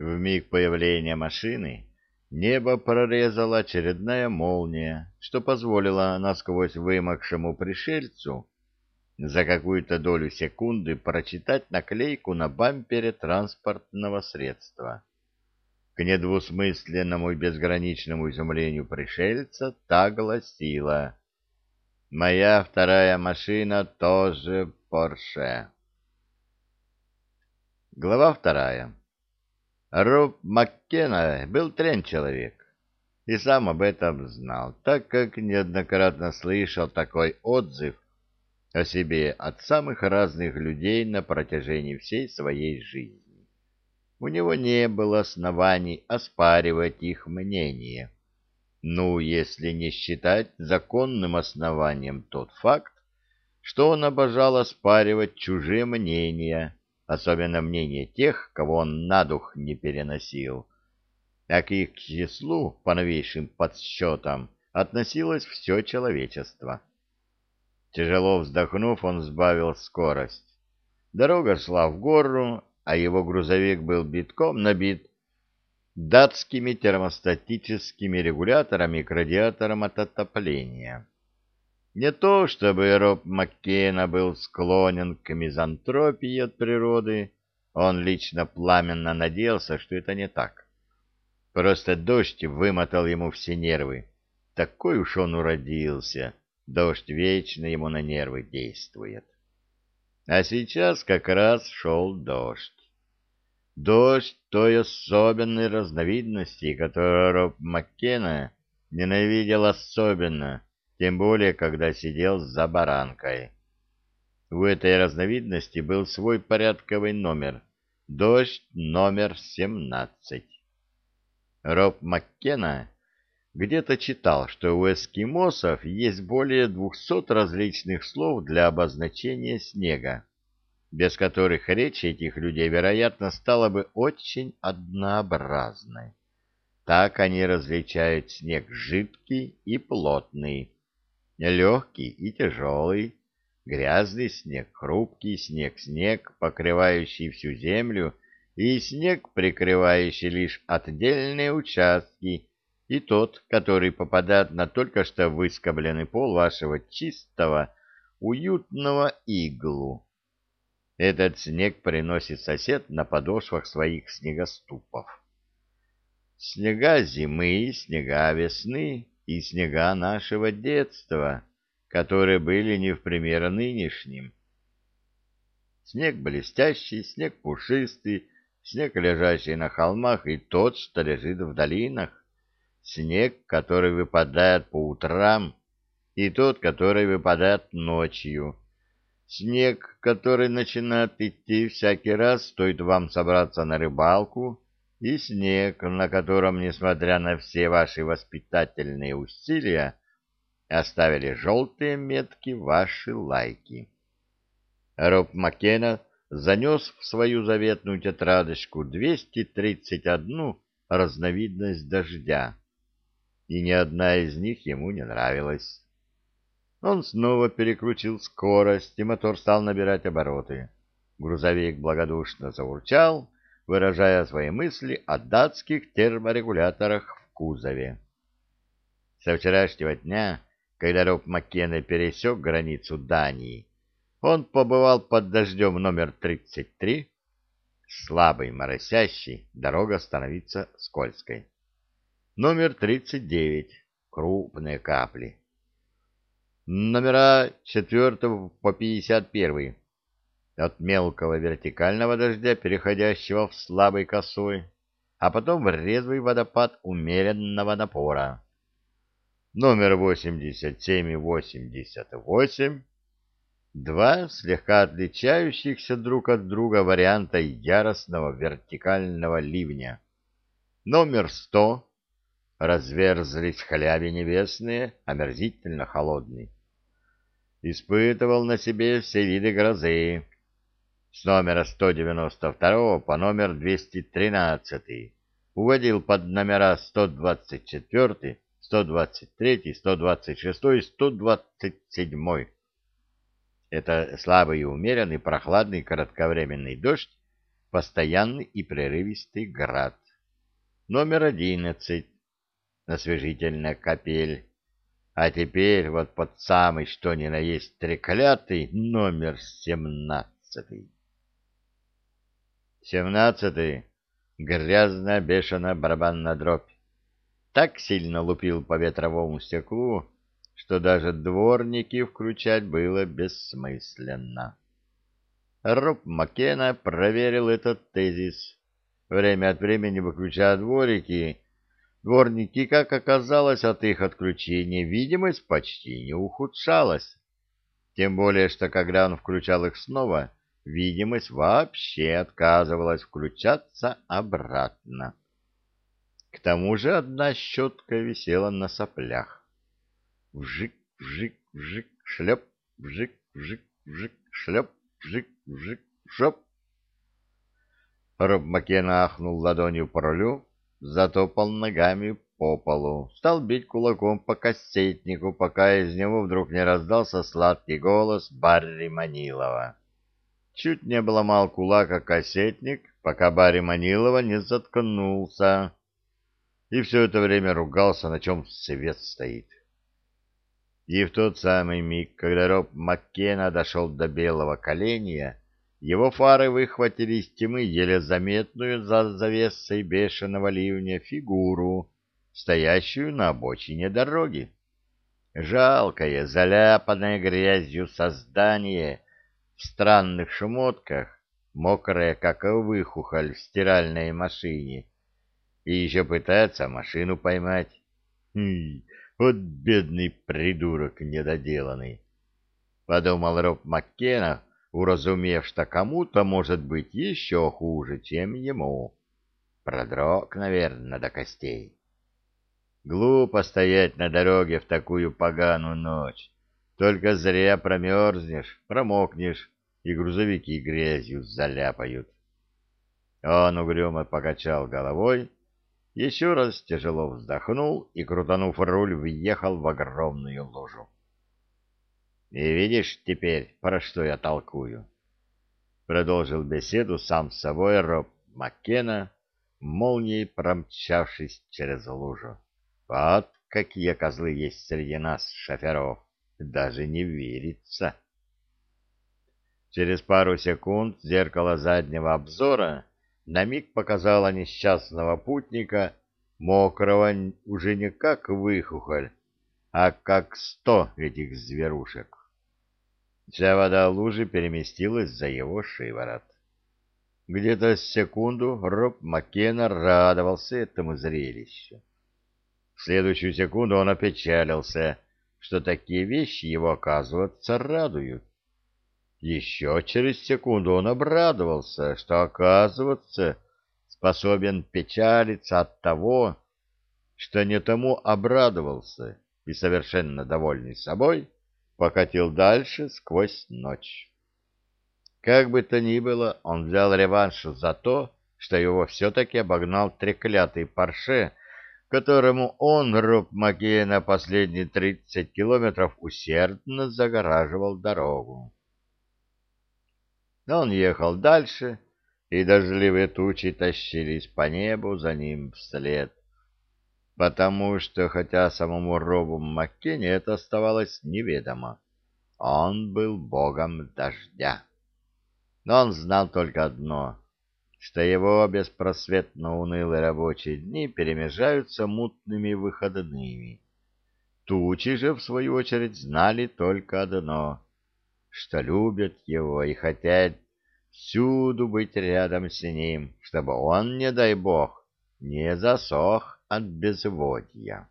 В миг появления машины небо прорезала очередная молния, что позволило насквозь вымокшему пришельцу за какую-то долю секунды прочитать наклейку на бампере транспортного средства. К недвусмысленному и безграничному изумлению пришельца та гласила «Моя вторая машина тоже Порше». Глава вторая. Роб Маккена был трен человек, и сам об этом знал, так как неоднократно слышал такой отзыв о себе от самых разных людей на протяжении всей своей жизни. У него не было оснований оспаривать их мнение. Ну, если не считать законным основанием тот факт, что он обожал оспаривать чужие мнения, особенно мнение тех, кого он на дух не переносил. А к их числу, по новейшим подсчетам, относилось все человечество. Тяжело вздохнув, он сбавил скорость. Дорога шла в гору, а его грузовик был битком набит датскими термостатическими регуляторами к радиаторам от отопления. Не то чтобы Роб Маккена был склонен к мизантропии от природы, он лично пламенно надеялся, что это не так. Просто дождь вымотал ему все нервы. Такой уж он уродился, дождь вечно ему на нервы действует. А сейчас как раз шел дождь. Дождь той особенной разновидности, которую Роб Маккена ненавидел особенно — тем более, когда сидел за баранкой. У этой разновидности был свой порядковый номер — дождь номер 17. Роб Маккена где-то читал, что у эскимосов есть более двухсот различных слов для обозначения снега, без которых речь этих людей, вероятно, стала бы очень однообразной. Так они различают снег жидкий и плотный, легкий и тяжелый, грязный снег, хрупкий снег, снег, покрывающий всю землю, и снег, прикрывающий лишь отдельные участки, и тот, который попадает на только что выскобленный пол вашего чистого, уютного иглу. Этот снег приносит сосед на подошвах своих снегоступов. Снега зимы, снега весны, и снега нашего детства, которые были не в пример нынешним. Снег блестящий, снег пушистый, снег, лежащий на холмах, и тот, что лежит в долинах, снег, который выпадает по утрам, и тот, который выпадает ночью, снег, который начинает идти всякий раз, стоит вам собраться на рыбалку, и снег, на котором, несмотря на все ваши воспитательные усилия, оставили желтые метки ваши лайки. Роб Маккена занес в свою заветную тетрадочку 231 разновидность дождя, и ни одна из них ему не нравилась. Он снова переключил скорость, и мотор стал набирать обороты. Грузовик благодушно заурчал, выражая свои мысли о датских терморегуляторах в кузове. Со вчерашнего дня, когда Роб Маккене пересек границу Дании, он побывал под дождем номер 33, слабый, моросящий, дорога становится скользкой. Номер 39, крупные капли. Номера 4 по 51, от мелкого вертикального дождя, переходящего в слабый косой, а потом в резвый водопад умеренного напора. Номер 87 и 88 два слегка отличающихся друг от друга варианта яростного вертикального ливня. Номер 100 разверзлись в халяве небесные, омерзительно холодный. Испытывал на себе все виды грозы, с номера 192 по номер 213, уводил под номера 124, 123, 126 и 127. Это слабый и умеренный прохладный кратковременный дождь постоянный и прерывистый град. Номер одиннадцать. Освежительная капель. А теперь вот под самый что ни на есть треклятый номер семнадцатый. Семнадцатый. Грязная бешеная барабанная дробь. Так сильно лупил по ветровому стеклу, что даже дворники включать было бессмысленно. Роб Маккена проверил этот тезис, время от времени выключая дворики. Дворники, как оказалось, от их отключения видимость почти не ухудшалась. Тем более, что когда он включал их снова, видимость вообще отказывалась включаться обратно. К тому же одна щетка висела на соплях. Вжик, вжик, вжик, шлеп, вжик, вжик, вжик, шлеп, вжик, вжик, шоп. Роб Маккена ахнул ладонью по рулю, затопал ногами по полу, стал бить кулаком по кассетнику, пока из него вдруг не раздался сладкий голос Барри Манилова. Чуть не обломал кулака кассетник, пока Барри Манилова не заткнулся, и все это время ругался, на чем свет стоит. И в тот самый миг, когда Роб Маккена дошел до белого коленя, его фары выхватили из тьмы еле заметную за завесой бешеного ливня фигуру, стоящую на обочине дороги. Жалкое, заляпанное грязью создание в странных шмотках, мокрое, как выхухоль в стиральной машине, и еще пытается машину поймать. Хм, вот бедный придурок недоделанный. Подумал Роб Маккена, уразумев, что кому-то может быть еще хуже, чем ему. Продрог, наверное, до костей. Глупо стоять на дороге в такую поганую ночь. Только зря промерзнешь, промокнешь, и грузовики грязью заляпают. Он угрюмо покачал головой еще раз тяжело вздохнул и, крутанув руль, въехал в огромную лужу. — И видишь теперь, про что я толкую? Продолжил беседу сам с собой Роб Маккена, молнией промчавшись через лужу. Вот какие козлы есть среди нас, шоферов, даже не верится. Через пару секунд зеркало заднего обзора на миг показала несчастного путника, мокрого уже не как выхухоль, а как сто этих зверушек. Вся вода лужи переместилась за его шиворот. Где-то секунду Роб Маккена радовался этому зрелищу. В следующую секунду он опечалился, что такие вещи его, оказывается, радуют. Еще через секунду он обрадовался, что, оказывается, способен печалиться от того, что не тому обрадовался, и, совершенно довольный собой, покатил дальше сквозь ночь. Как бы то ни было, он взял реванш за то, что его все-таки обогнал треклятый парше, которому он, Роб Макея, последние тридцать километров усердно загораживал дорогу. Он ехал дальше, и дождливые тучи тащились по небу за ним вслед. Потому что, хотя самому Робу Маккене это оставалось неведомо, он был богом дождя. Но он знал только одно, что его беспросветно унылые рабочие дни перемежаются мутными выходными. Тучи же, в свою очередь, знали только одно что любят его и хотят всюду быть рядом с ним, чтобы он, не дай бог, не засох от безводья.